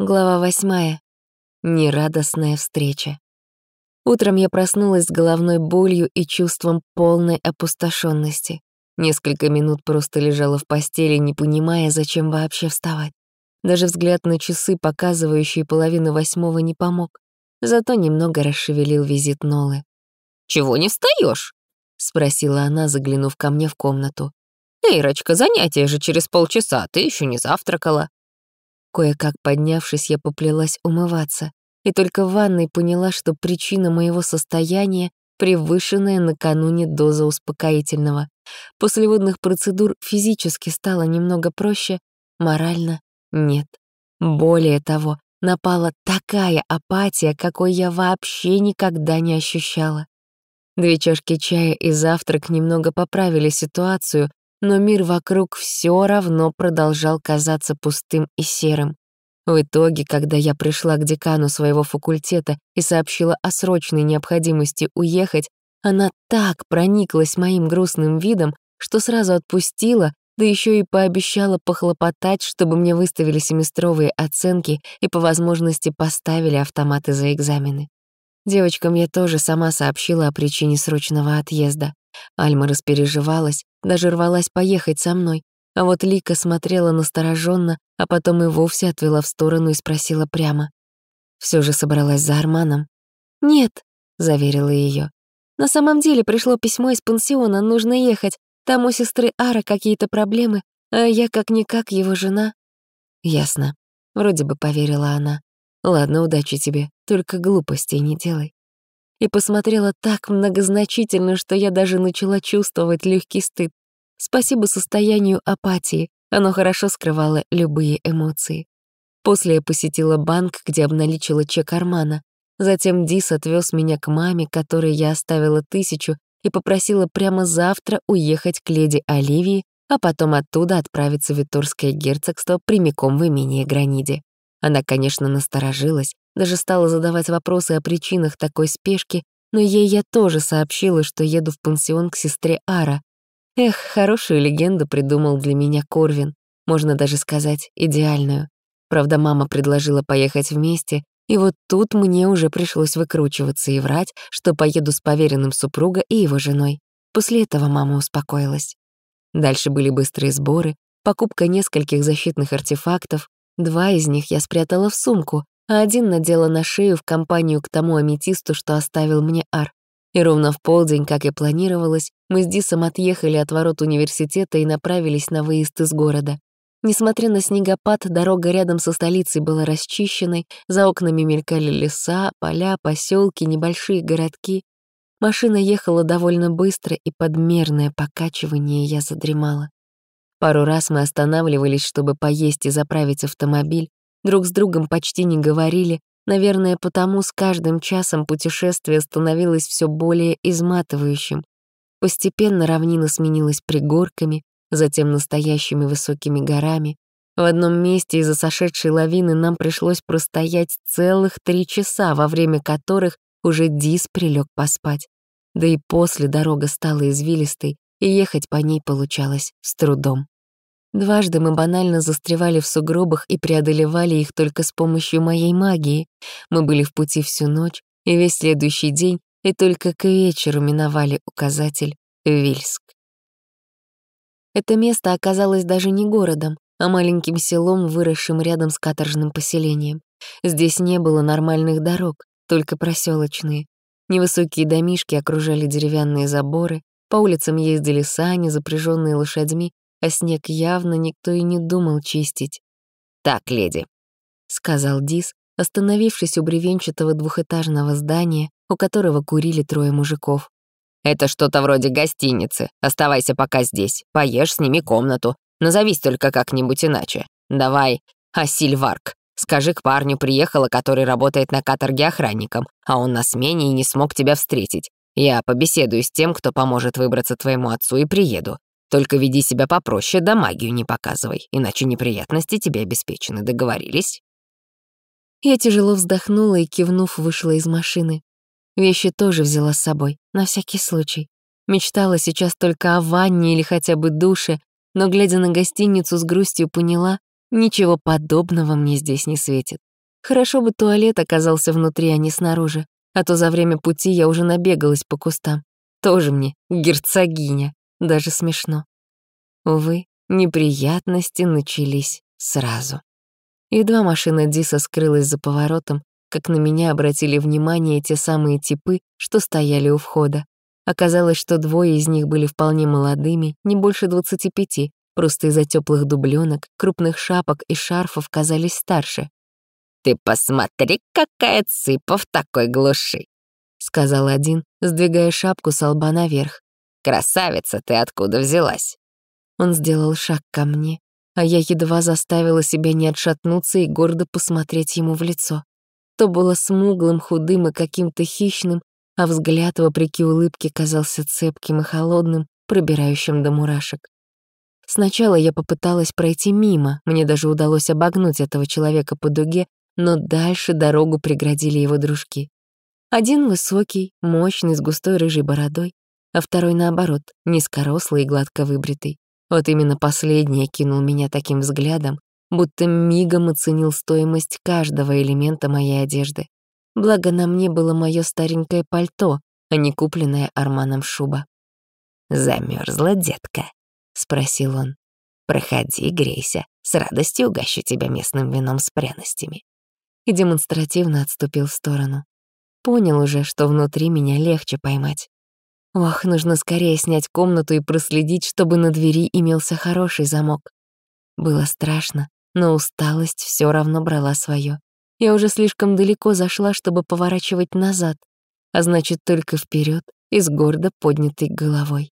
Глава восьмая. Нерадостная встреча. Утром я проснулась с головной болью и чувством полной опустошенности. Несколько минут просто лежала в постели, не понимая, зачем вообще вставать. Даже взгляд на часы, показывающие половину восьмого, не помог. Зато немного расшевелил визит Нолы. «Чего не встаешь? спросила она, заглянув ко мне в комнату. «Эйрочка, занятие же через полчаса, ты еще не завтракала». Кое-как поднявшись, я поплелась умываться, и только в ванной поняла, что причина моего состояния — превышенная накануне доза успокоительного. После водных процедур физически стало немного проще, морально — нет. Более того, напала такая апатия, какой я вообще никогда не ощущала. Две чашки чая и завтрак немного поправили ситуацию, но мир вокруг все равно продолжал казаться пустым и серым. В итоге, когда я пришла к декану своего факультета и сообщила о срочной необходимости уехать, она так прониклась моим грустным видом, что сразу отпустила, да еще и пообещала похлопотать, чтобы мне выставили семестровые оценки и по возможности поставили автоматы за экзамены. Девочкам я тоже сама сообщила о причине срочного отъезда. Альма распереживалась, даже рвалась поехать со мной. А вот Лика смотрела настороженно, а потом и вовсе отвела в сторону и спросила прямо. Все же собралась за Арманом. «Нет», — заверила ее. «На самом деле пришло письмо из пансиона, нужно ехать. Там у сестры Ара какие-то проблемы, а я как-никак его жена». «Ясно», — вроде бы поверила она. «Ладно, удачи тебе, только глупостей не делай» и посмотрела так многозначительно, что я даже начала чувствовать легкий стыд. Спасибо состоянию апатии, оно хорошо скрывало любые эмоции. После я посетила банк, где обналичила чек Армана. Затем Дис отвез меня к маме, которой я оставила тысячу, и попросила прямо завтра уехать к леди Оливии, а потом оттуда отправиться в Виторское герцогство прямиком в имение Граниде. Она, конечно, насторожилась, даже стала задавать вопросы о причинах такой спешки, но ей я тоже сообщила, что еду в пансион к сестре Ара. Эх, хорошую легенду придумал для меня Корвин, можно даже сказать, идеальную. Правда, мама предложила поехать вместе, и вот тут мне уже пришлось выкручиваться и врать, что поеду с поверенным супруга и его женой. После этого мама успокоилась. Дальше были быстрые сборы, покупка нескольких защитных артефактов, Два из них я спрятала в сумку, а один надела на шею в компанию к тому аметисту, что оставил мне Ар. И ровно в полдень, как и планировалось, мы с Дисом отъехали от ворот университета и направились на выезд из города. Несмотря на снегопад, дорога рядом со столицей была расчищенной, за окнами мелькали леса, поля, поселки, небольшие городки. Машина ехала довольно быстро, и под мерное покачивание я задремала. Пару раз мы останавливались, чтобы поесть и заправить автомобиль, друг с другом почти не говорили, наверное, потому с каждым часом путешествие становилось все более изматывающим. Постепенно равнина сменилась пригорками, затем настоящими высокими горами. В одном месте из-за сошедшей лавины нам пришлось простоять целых три часа, во время которых уже Дис прилег поспать. Да и после дорога стала извилистой, и ехать по ней получалось с трудом. Дважды мы банально застревали в сугробах и преодолевали их только с помощью моей магии. Мы были в пути всю ночь и весь следующий день, и только к вечеру миновали указатель Вильск. Это место оказалось даже не городом, а маленьким селом, выросшим рядом с каторжным поселением. Здесь не было нормальных дорог, только проселочные. Невысокие домишки окружали деревянные заборы, по улицам ездили сани, запряженные лошадьми, а снег явно никто и не думал чистить. «Так, леди», — сказал Дис, остановившись у бревенчатого двухэтажного здания, у которого курили трое мужиков. «Это что-то вроде гостиницы. Оставайся пока здесь. Поешь, сними комнату. Назовись только как-нибудь иначе. Давай, Асильварк. Скажи к парню приехала, который работает на каторге охранником, а он на смене и не смог тебя встретить. Я побеседую с тем, кто поможет выбраться твоему отцу, и приеду. Только веди себя попроще, да магию не показывай, иначе неприятности тебе обеспечены. Договорились?» Я тяжело вздохнула и, кивнув, вышла из машины. Вещи тоже взяла с собой, на всякий случай. Мечтала сейчас только о ванне или хотя бы душе, но, глядя на гостиницу, с грустью поняла, ничего подобного мне здесь не светит. Хорошо бы туалет оказался внутри, а не снаружи, а то за время пути я уже набегалась по кустам. Тоже мне герцогиня, даже смешно. Увы, неприятности начались сразу. Едва машина Диса скрылась за поворотом, как на меня обратили внимание те самые типы, что стояли у входа. Оказалось, что двое из них были вполне молодыми, не больше 25, просто из-за теплых дубленок, крупных шапок и шарфов казались старше. «Ты посмотри, какая цыпа в такой глуши!» — сказал один, сдвигая шапку с лба наверх. «Красавица, ты откуда взялась?» Он сделал шаг ко мне, а я едва заставила себя не отшатнуться и гордо посмотреть ему в лицо. То было смуглым, худым и каким-то хищным, а взгляд, вопреки улыбке, казался цепким и холодным, пробирающим до мурашек. Сначала я попыталась пройти мимо, мне даже удалось обогнуть этого человека по дуге, но дальше дорогу преградили его дружки. Один высокий, мощный, с густой рыжей бородой, а второй, наоборот, низкорослый и гладко выбритый. Вот именно последний кинул меня таким взглядом, будто мигом оценил стоимость каждого элемента моей одежды. Благо на мне было мое старенькое пальто, а не купленная Арманом шуба. Замерзла, детка?» — спросил он. «Проходи, грейся, с радостью угощу тебя местным вином с пряностями». И демонстративно отступил в сторону. Понял уже, что внутри меня легче поймать. Ох, нужно скорее снять комнату и проследить, чтобы на двери имелся хороший замок. Было страшно, но усталость все равно брала свое. Я уже слишком далеко зашла, чтобы поворачивать назад, а значит, только вперед и с гордо поднятой головой.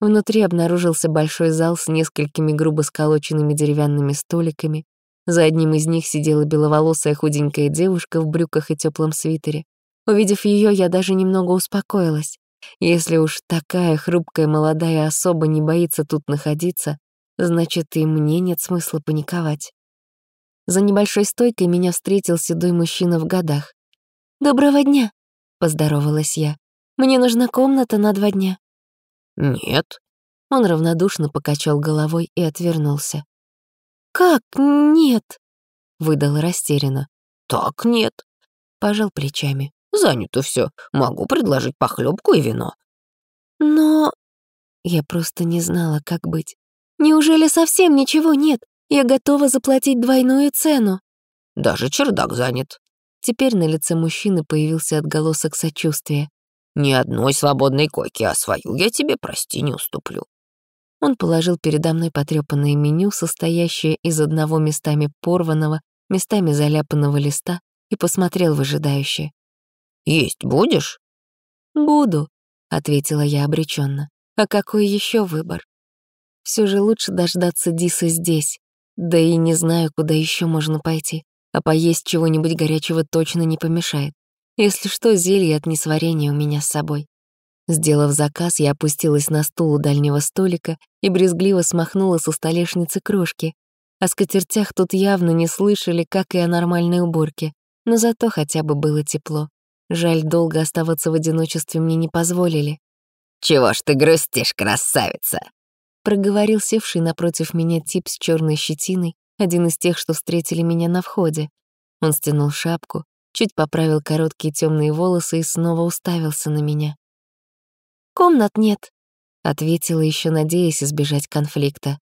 Внутри обнаружился большой зал с несколькими грубо сколоченными деревянными столиками. За одним из них сидела беловолосая худенькая девушка в брюках и теплом свитере. Увидев ее, я даже немного успокоилась. Если уж такая хрупкая молодая особа не боится тут находиться, значит, и мне нет смысла паниковать. За небольшой стойкой меня встретил седой мужчина в годах. «Доброго дня!» — поздоровалась я. «Мне нужна комната на два дня». «Нет». Он равнодушно покачал головой и отвернулся. «Как нет?» — выдал растерянно. «Так нет», — пожал плечами. «Занято все. Могу предложить похлебку и вино». «Но...» Я просто не знала, как быть. «Неужели совсем ничего нет? Я готова заплатить двойную цену. Даже чердак занят. Теперь на лице мужчины появился отголосок сочувствия. Ни одной свободной койки, а свою я тебе, прости, не уступлю. Он положил передо мной потрёпанное меню, состоящее из одного местами порванного, местами заляпанного листа, и посмотрел выжидающе. «Есть будешь?» «Буду», — ответила я обреченно. «А какой еще выбор? Все же лучше дождаться Диса здесь, да и не знаю, куда еще можно пойти. А поесть чего-нибудь горячего точно не помешает. Если что, зелье от несварения у меня с собой. Сделав заказ, я опустилась на стул у дальнего столика и брезгливо смахнула со столешницы крошки. О скатертях тут явно не слышали, как и о нормальной уборке, но зато хотя бы было тепло. Жаль, долго оставаться в одиночестве мне не позволили. «Чего ж ты грустишь, красавица?» проговорил севший напротив меня тип с черной щетиной, один из тех, что встретили меня на входе. Он стянул шапку, чуть поправил короткие темные волосы и снова уставился на меня. «Комнат нет», — ответила еще надеясь избежать конфликта.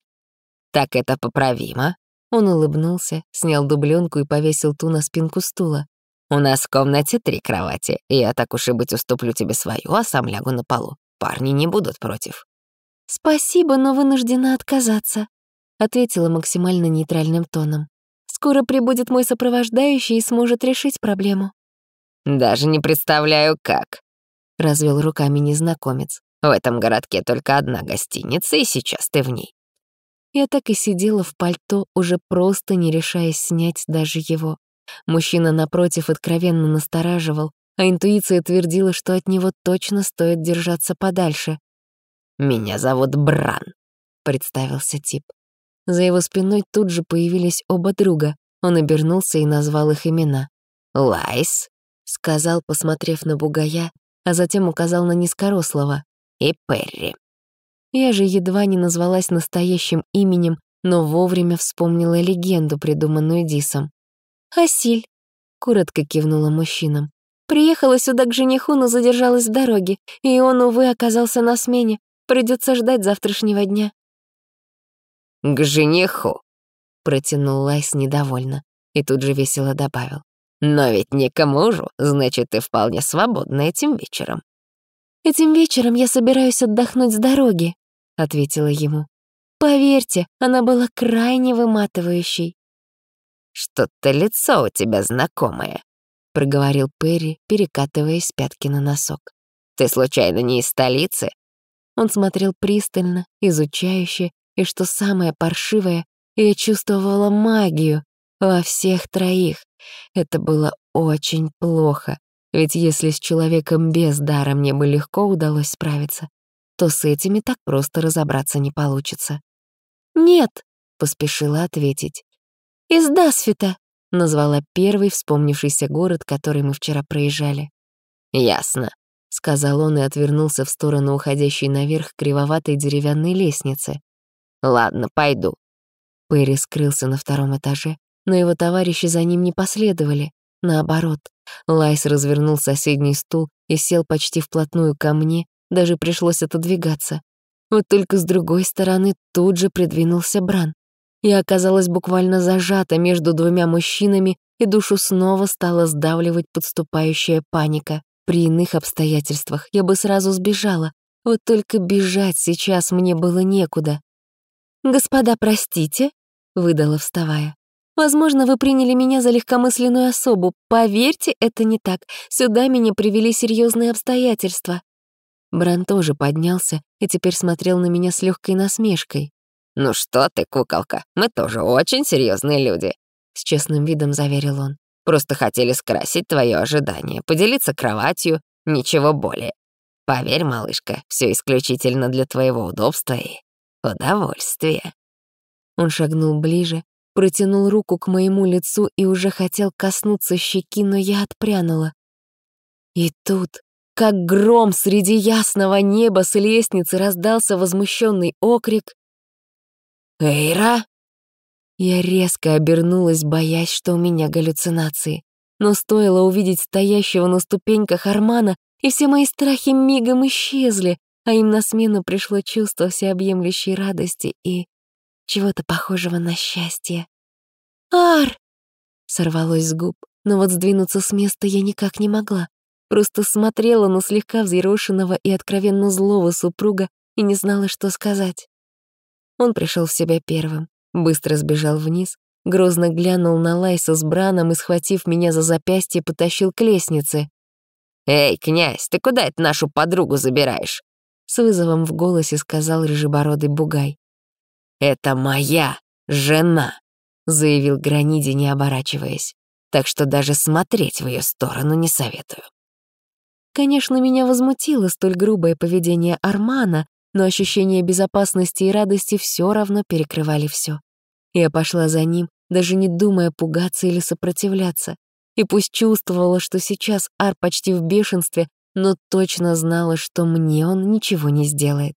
«Так это поправимо?» Он улыбнулся, снял дубленку и повесил ту на спинку стула. «У нас в комнате три кровати, и я так уж и быть уступлю тебе свою, а сам лягу на полу. Парни не будут против». «Спасибо, но вынуждена отказаться», — ответила максимально нейтральным тоном. «Скоро прибудет мой сопровождающий и сможет решить проблему». «Даже не представляю, как», — развел руками незнакомец. «В этом городке только одна гостиница, и сейчас ты в ней». Я так и сидела в пальто, уже просто не решаясь снять даже его. Мужчина напротив откровенно настораживал, а интуиция твердила, что от него точно стоит держаться подальше. «Меня зовут Бран», — представился тип. За его спиной тут же появились оба друга. Он обернулся и назвал их имена. «Лайс», — сказал, посмотрев на бугая, а затем указал на низкорослого. «И Перри». Я же едва не назвалась настоящим именем, но вовремя вспомнила легенду, придуманную Дисом. «Асиль», коротко кивнула мужчинам. «Приехала сюда к жениху, но задержалась в дороге, и он, увы, оказался на смене. Придется ждать завтрашнего дня». «К жениху», — протянул Лайс недовольно и тут же весело добавил. «Но ведь не к мужу, значит, ты вполне свободна этим вечером». «Этим вечером я собираюсь отдохнуть с дороги», — ответила ему. «Поверьте, она была крайне выматывающей». «Что-то лицо у тебя знакомое», — проговорил Перри, перекатываясь с пятки на носок. «Ты случайно не из столицы?» Он смотрел пристально, изучающе, и, что самое паршивое, я чувствовала магию во всех троих. Это было очень плохо. Ведь если с человеком без дара мне бы легко удалось справиться, то с этими так просто разобраться не получится. «Нет», — поспешила ответить. «Из Дасфита», — назвала первый вспомнившийся город, который мы вчера проезжали. «Ясно», — сказал он и отвернулся в сторону уходящей наверх кривоватой деревянной лестницы. «Ладно, пойду». Перри скрылся на втором этаже, но его товарищи за ним не последовали. Наоборот, Лайс развернул соседний стул и сел почти вплотную ко мне, даже пришлось отодвигаться. Вот только с другой стороны тут же придвинулся Бран. Я оказалась буквально зажата между двумя мужчинами, и душу снова стала сдавливать подступающая паника. При иных обстоятельствах я бы сразу сбежала, вот только бежать сейчас мне было некуда. «Господа, простите», — выдала, вставая. Возможно, вы приняли меня за легкомысленную особу. Поверьте, это не так. Сюда меня привели серьезные обстоятельства». Бран тоже поднялся и теперь смотрел на меня с легкой насмешкой. «Ну что ты, куколка, мы тоже очень серьезные люди», — с честным видом заверил он. «Просто хотели скрасить твое ожидание, поделиться кроватью, ничего более. Поверь, малышка, все исключительно для твоего удобства и удовольствия». Он шагнул ближе, протянул руку к моему лицу и уже хотел коснуться щеки, но я отпрянула. И тут, как гром среди ясного неба с лестницы раздался возмущенный окрик «Эйра!». Я резко обернулась, боясь, что у меня галлюцинации. Но стоило увидеть стоящего на ступеньках Армана, и все мои страхи мигом исчезли, а им на смену пришло чувство всеобъемлющей радости и чего-то похожего на счастье. «Ар!» — сорвалось с губ, но вот сдвинуться с места я никак не могла. Просто смотрела на слегка взъерошенного и откровенно злого супруга и не знала, что сказать. Он пришел в себя первым, быстро сбежал вниз, грозно глянул на Лайса с Браном и, схватив меня за запястье, потащил к лестнице. «Эй, князь, ты куда это нашу подругу забираешь?» С вызовом в голосе сказал рыжебородый бугай. «Это моя жена», — заявил Граниди, не оборачиваясь. «Так что даже смотреть в ее сторону не советую». Конечно, меня возмутило столь грубое поведение Армана, но ощущение безопасности и радости все равно перекрывали все. Я пошла за ним, даже не думая пугаться или сопротивляться. И пусть чувствовала, что сейчас Ар почти в бешенстве, но точно знала, что мне он ничего не сделает.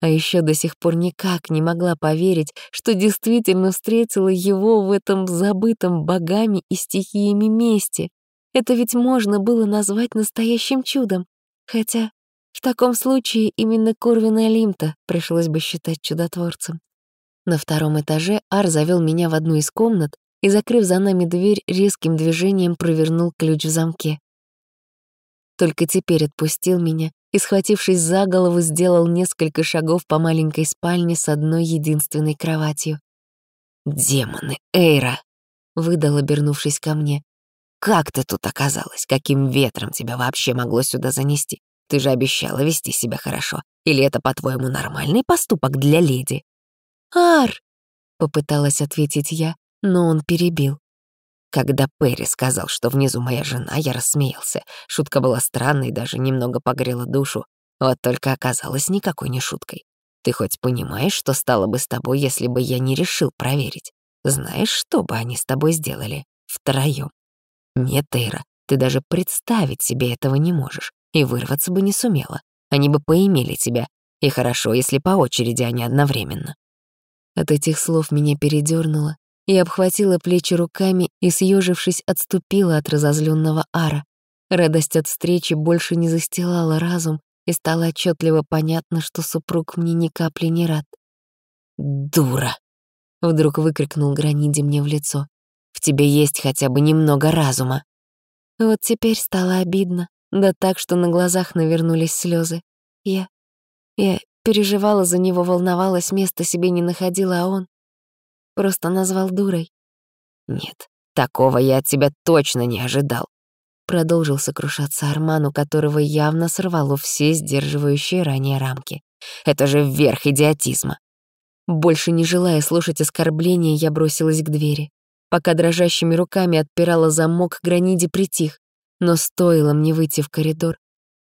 А еще до сих пор никак не могла поверить, что действительно встретила его в этом забытом богами и стихиями месте. Это ведь можно было назвать настоящим чудом. Хотя в таком случае именно Корвина Лимта пришлось бы считать чудотворцем. На втором этаже Ар завел меня в одну из комнат и, закрыв за нами дверь, резким движением провернул ключ в замке. Только теперь отпустил меня и, схватившись за голову, сделал несколько шагов по маленькой спальне с одной единственной кроватью. «Демоны, Эйра!» — выдал, обернувшись ко мне. «Как ты тут оказалась? Каким ветром тебя вообще могло сюда занести? Ты же обещала вести себя хорошо. Или это, по-твоему, нормальный поступок для леди?» «Ар!» — попыталась ответить я, но он перебил. Когда Перри сказал, что внизу моя жена, я рассмеялся. Шутка была странной, даже немного погрела душу. Вот только оказалась никакой не шуткой. Ты хоть понимаешь, что стало бы с тобой, если бы я не решил проверить? Знаешь, что бы они с тобой сделали? Втроём. Нет, Тейра, ты даже представить себе этого не можешь. И вырваться бы не сумела. Они бы поимели тебя. И хорошо, если по очереди, а не одновременно. От этих слов меня передёрнуло, Я обхватила плечи руками и, съежившись, отступила от разозленного Ара. Радость от встречи больше не застилала разум, и стало отчетливо понятно, что супруг мне ни капли не рад. «Дура!» — вдруг выкрикнул Граниди мне в лицо. «В тебе есть хотя бы немного разума». Вот теперь стало обидно, да так, что на глазах навернулись слезы. Я... я переживала за него, волновалась, места себе не находила, а он просто назвал дурой. «Нет, такого я от тебя точно не ожидал», продолжил сокрушаться Арман, у которого явно сорвало все сдерживающие ранее рамки. «Это же верх идиотизма!» Больше не желая слушать оскорбления, я бросилась к двери. Пока дрожащими руками отпирала замок, Граниди притих. Но стоило мне выйти в коридор,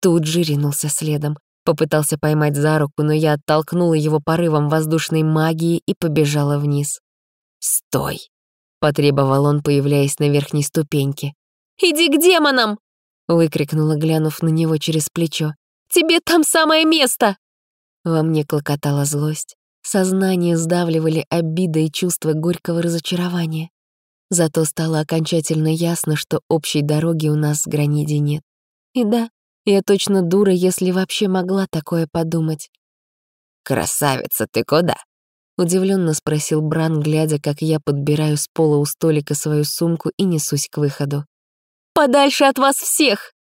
тут же ринулся следом. Попытался поймать за руку, но я оттолкнула его порывом воздушной магии и побежала вниз. «Стой!» — потребовал он, появляясь на верхней ступеньке. «Иди к демонам!» — выкрикнула, глянув на него через плечо. «Тебе там самое место!» Во мне клокотала злость. Сознание сдавливали обида и чувство горького разочарования. Зато стало окончательно ясно, что общей дороги у нас с Граниди нет. И да, я точно дура, если вообще могла такое подумать. «Красавица, ты куда?» Удивленно спросил Бран, глядя, как я подбираю с пола у столика свою сумку и несусь к выходу. «Подальше от вас всех!»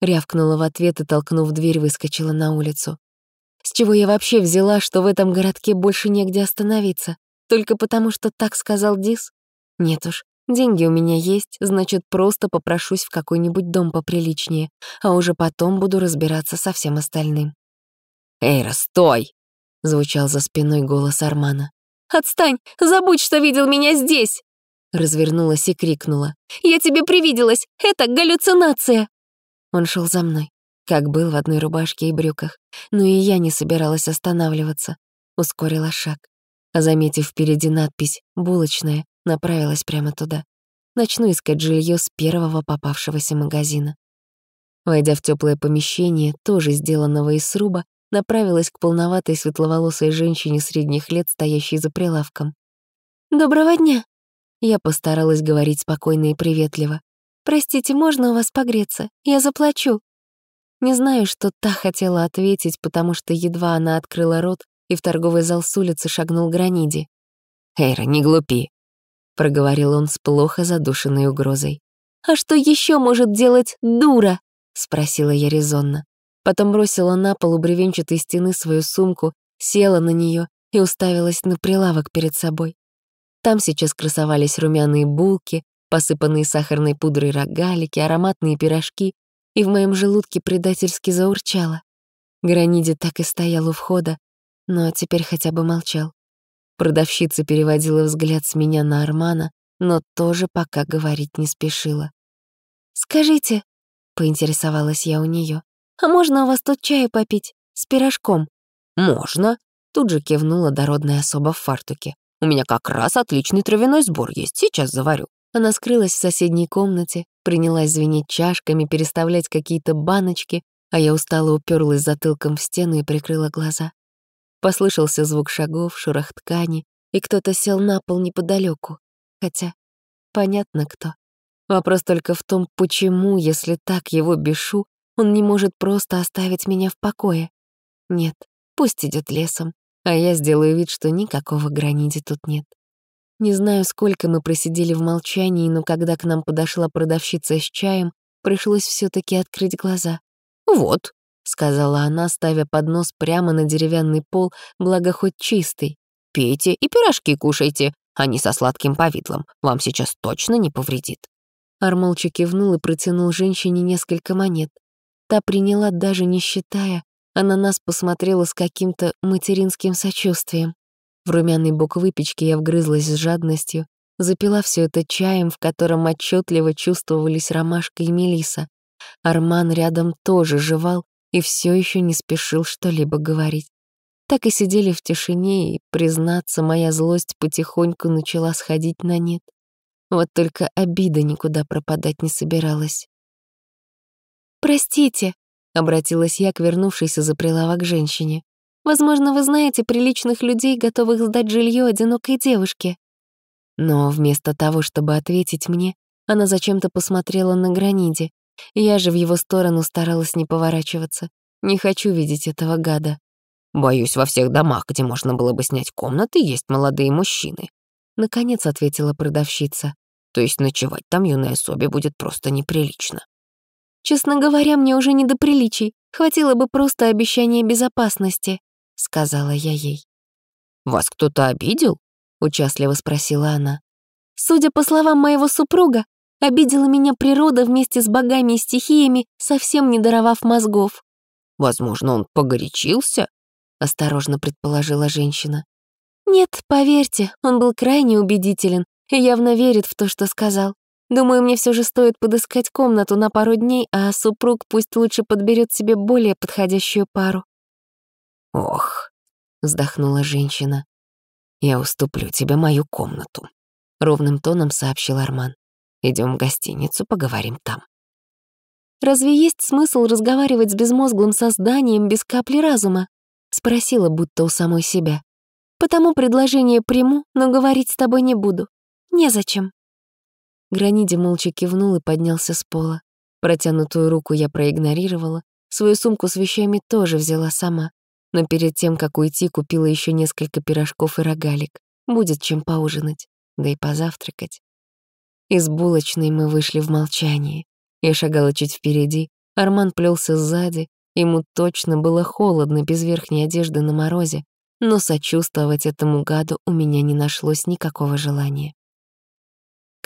Рявкнула в ответ и, толкнув дверь, выскочила на улицу. С чего я вообще взяла, что в этом городке больше негде остановиться? Только потому, что так сказал Дис? Нет уж, деньги у меня есть, значит, просто попрошусь в какой-нибудь дом поприличнее, а уже потом буду разбираться со всем остальным. «Эйра, стой!» — звучал за спиной голос Армана. «Отстань! Забудь, что видел меня здесь!» Развернулась и крикнула. «Я тебе привиделась! Это галлюцинация!» Он шел за мной, как был в одной рубашке и брюках, но и я не собиралась останавливаться. Ускорила шаг. А заметив впереди надпись «Булочная», направилась прямо туда. Начну искать жилье с первого попавшегося магазина. Войдя в теплое помещение, тоже сделанного из сруба, направилась к полноватой светловолосой женщине средних лет, стоящей за прилавком. «Доброго дня!» Я постаралась говорить спокойно и приветливо. «Простите, можно у вас погреться? Я заплачу». Не знаю, что та хотела ответить, потому что едва она открыла рот, и в торговый зал с улицы шагнул Граниди. «Эйра, не глупи», — проговорил он с плохо задушенной угрозой. «А что еще может делать дура?» — спросила я резонно. Потом бросила на пол у бревенчатой стены свою сумку, села на нее и уставилась на прилавок перед собой. Там сейчас красовались румяные булки, посыпанные сахарной пудрой рогалики, ароматные пирожки, и в моем желудке предательски заурчало. Граниди так и стоял у входа, но теперь хотя бы молчал. Продавщица переводила взгляд с меня на Армана, но тоже пока говорить не спешила. «Скажите», — поинтересовалась я у нее, «а можно у вас тут чаю попить? С пирожком?» «Можно», — тут же кивнула дородная особа в фартуке. У меня как раз отличный травяной сбор есть, сейчас заварю». Она скрылась в соседней комнате, принялась звенеть чашками, переставлять какие-то баночки, а я устало уперлась затылком в стену и прикрыла глаза. Послышался звук шагов, шорох ткани, и кто-то сел на пол неподалеку. Хотя, понятно кто. Вопрос только в том, почему, если так его бешу, он не может просто оставить меня в покое. Нет, пусть идет лесом, а я сделаю вид, что никакого граниди тут нет. Не знаю, сколько мы просидели в молчании, но когда к нам подошла продавщица с чаем, пришлось все таки открыть глаза. «Вот», — сказала она, ставя поднос прямо на деревянный пол, благо хоть чистый. «Пейте и пирожки кушайте, они со сладким повидлом, вам сейчас точно не повредит». Ар кивнул и протянул женщине несколько монет. Та приняла, даже не считая, а на нас посмотрела с каким-то материнским сочувствием. В румяный бок выпечки я вгрызлась с жадностью, запила все это чаем, в котором отчетливо чувствовались ромашка и мелиса. Арман рядом тоже жевал и все еще не спешил что-либо говорить. Так и сидели в тишине, и, признаться, моя злость потихоньку начала сходить на нет. Вот только обида никуда пропадать не собиралась. «Простите», Обратилась я к вернувшейся за прилавок женщине. «Возможно, вы знаете приличных людей, готовых сдать жилье одинокой девушке». Но вместо того, чтобы ответить мне, она зачем-то посмотрела на граниде. Я же в его сторону старалась не поворачиваться. Не хочу видеть этого гада. «Боюсь, во всех домах, где можно было бы снять комнаты, есть молодые мужчины», — наконец ответила продавщица. «То есть ночевать там юной особе будет просто неприлично». «Честно говоря, мне уже не до приличий. Хватило бы просто обещания безопасности», — сказала я ей. «Вас кто-то обидел?» — участливо спросила она. «Судя по словам моего супруга, обидела меня природа вместе с богами и стихиями, совсем не даровав мозгов». «Возможно, он погорячился?» — осторожно предположила женщина. «Нет, поверьте, он был крайне убедителен и явно верит в то, что сказал. Думаю, мне все же стоит подыскать комнату на пару дней, а супруг пусть лучше подберет себе более подходящую пару». «Ох», — вздохнула женщина. «Я уступлю тебе мою комнату», — ровным тоном сообщил Арман. Идем в гостиницу, поговорим там». «Разве есть смысл разговаривать с безмозглым созданием без капли разума?» — спросила будто у самой себя. «Потому предложение приму, но говорить с тобой не буду. Незачем». Граниде молча кивнул и поднялся с пола. Протянутую руку я проигнорировала, свою сумку с вещами тоже взяла сама но перед тем, как уйти, купила еще несколько пирожков и рогалик. Будет чем поужинать, да и позавтракать. Из булочной мы вышли в молчании. Я шагала чуть впереди, Арман плелся сзади, ему точно было холодно без верхней одежды на морозе, но сочувствовать этому гаду у меня не нашлось никакого желания.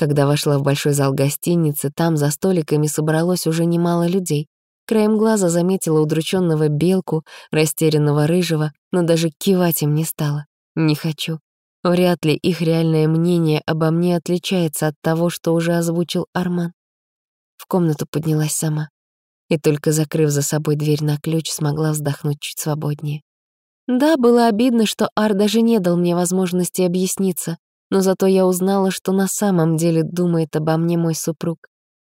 Когда вошла в большой зал гостиницы, там за столиками собралось уже немало людей, Краем глаза заметила удрученного белку, растерянного рыжего, но даже кивать им не стала. Не хочу. Вряд ли их реальное мнение обо мне отличается от того, что уже озвучил Арман. В комнату поднялась сама. И только закрыв за собой дверь на ключ, смогла вздохнуть чуть свободнее. Да, было обидно, что Ар даже не дал мне возможности объясниться, но зато я узнала, что на самом деле думает обо мне мой супруг.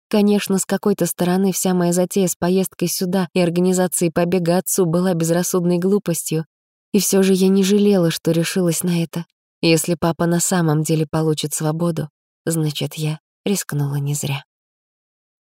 Конечно, с какой-то стороны вся моя затея с поездкой сюда и организацией побега отцу была безрассудной глупостью. И все же я не жалела, что решилась на это. Если папа на самом деле получит свободу, значит, я рискнула не зря.